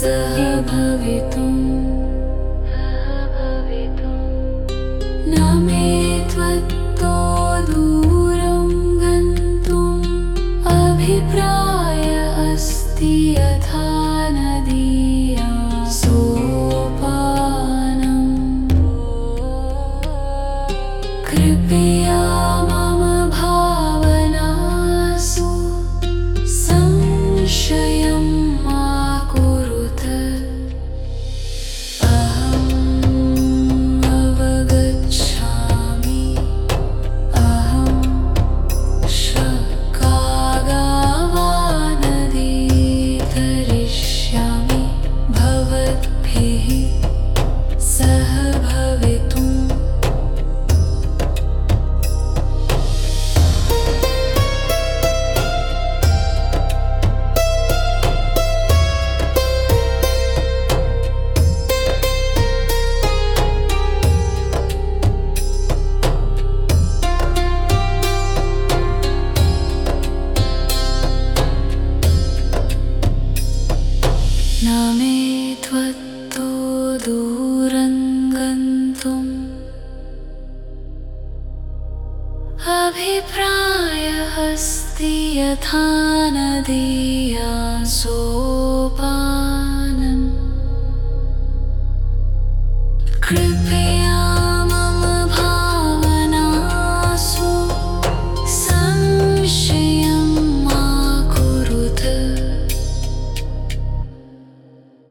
सः मे त्वत्तो दूरं गन्तुम्। अभिप्राय अस्ति यथा नदी सोपानम् कृपया दूरं गन्तुम् अभिप्रायः अस्ति यथा नदीया सोपानम् कृपया